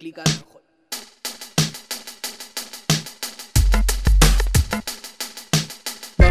clica Danjol.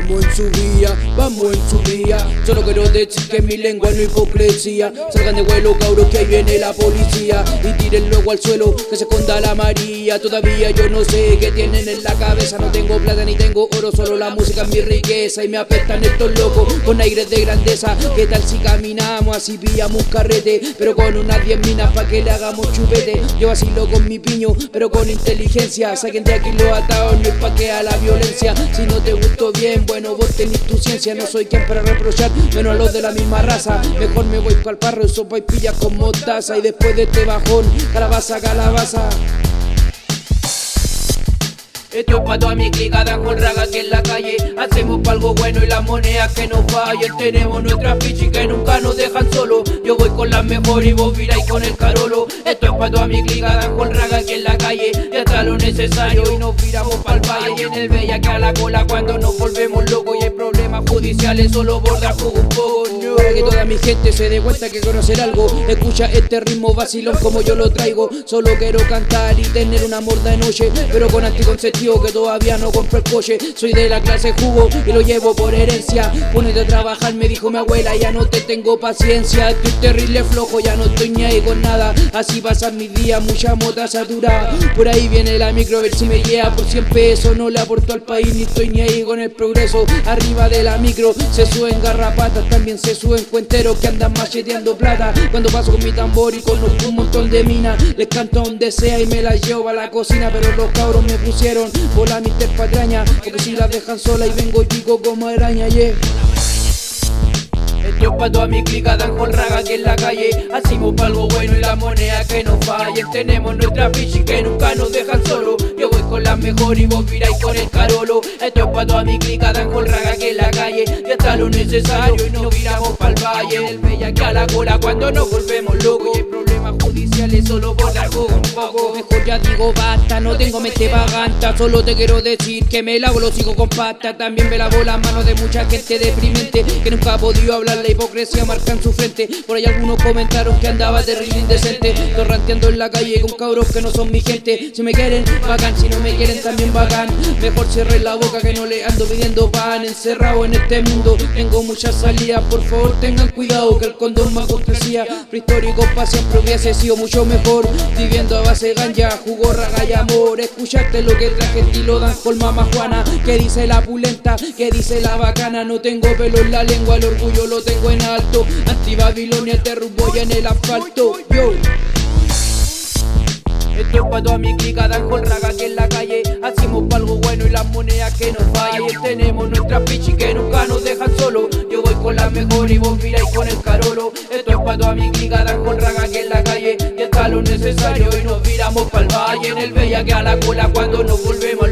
Vamos en su vía, vamos en su vía. Solo quiero decir que mi lengua no es hipocresía. Salgan de vuelo, cabros, que ahí viene la policía. Y tiren luego al suelo, que se esconda la María. Todavía yo no sé qué tienen en la cabeza. No tengo plata ni tengo oro, solo la música es mi riqueza. Y me apestan estos locos con aires de grandeza. ¿Qué tal si caminamos así pillamos carrete? Pero con unas 10 minas pa' que le hagamos chupete. Yo vacilo con mi piño, pero con inteligencia. Saquen de aquí los atados, no es pa' que a la violencia. Si no te gustó bien, bueno, vos tenés tu ciencia. No soy quien para reprochar, menos a los de la misma raza. Mejor me voy pa'l parro, sopa y pilla con mostaza. Y después de este bajón, calabaza, calabaza. Esto es pa' toda mi clica, con raga que en la calle Hacemos pa' algo bueno y las monedas que nos fallen Tenemos nuestras fichas que nunca nos dejan solo Yo voy con las mejores y vos miráis con el carolo Esto es pa' toda mi clica, con raga que en la calle Y hasta lo necesario y nos viramos pa'l valle Y en el bella que a la cola cuando nos volvemos locos Y hay judiciales solo borda no. Para que toda mi gente se dé cuenta que conocer algo Escucha este ritmo vacilón como yo lo traigo. Solo quiero cantar y tener una morda de noche Pero con anticonceptivo que todavía no compro el coche. Soy de la clase jugo y lo llevo por herencia. Ponete a trabajar, me dijo mi abuela, ya no te tengo paciencia. Estoy terrible flojo, ya no estoy ni ahí con nada. Así pasan mis días, mucha mota saturada. Por ahí viene la micro, a ver si me llega por 100 pesos No le aporto al país, ni estoy ni ahí con el progreso. Arriba de la micro se suben garrapatas También se suben cuenteros que andan macheteando plata. Cuando paso con mi tambor y conozco un montón de minas Les canto donde sea y me las llevo a la cocina Pero los cabros me pusieron Hola mister patraña, porque si la dejan sola y vengo chico como araña, yeah es pa' toda mi clica, dan con raga que en la calle. Hacemos pa' algo bueno y la moneda que nos fallen Tenemos nuestra ficha que nunca nos dejan solo La mejor y vos miráis con el carolo. Esto es pa' toda mi clica, dan con raga que en la calle. Y hasta lo necesario y nos viramos pa'l valle. El bella que a la cola cuando nos volvemos locos. Y hay problemas judiciales solo por dar jugo Mejor ya digo basta, no tengo mente vaganta Solo te quiero decir que me lavo los hijos con pasta. También me lavo las manos de mucha gente deprimente Que nunca ha podido hablar la hipocresía marca en su frente. Por ahí algunos comentaron que andaba terrible indecente Torranteando en la calle con cabros que no son mi gente. Si me quieren, bacán, si no me quieren también bacán. Mejor cierre la boca que no le ando pidiendo pan. Encerrado en este mundo, tengo muchas salidas. Por favor tengan cuidado que el condón más cortesía Prehistórico pa' siempre hubiese sido mucho mejor Viviendo base ganja, jugo, raga y amor. Escuchaste lo que traje estilo dan con mamá Juana. Que dice la pulenta, que dice la bacana. No tengo pelo en la lengua, el orgullo lo tengo en alto. Anti-Babilonia te rumbo en el asfalto. Yo. Esto es pa' toda mi clica, dan con raga que en la calle. Hacemos pa' algo bueno y las monedas que nos fallen. Tenemos nuestras pichis que nunca nos dejan solo Yo voy con la mejor y vos miráis con el es pa' toda mi clica, dan con raga que en la calle Y está lo necesario y nos viramos pa'l valle. En el bella que a la cola cuando nos volvemos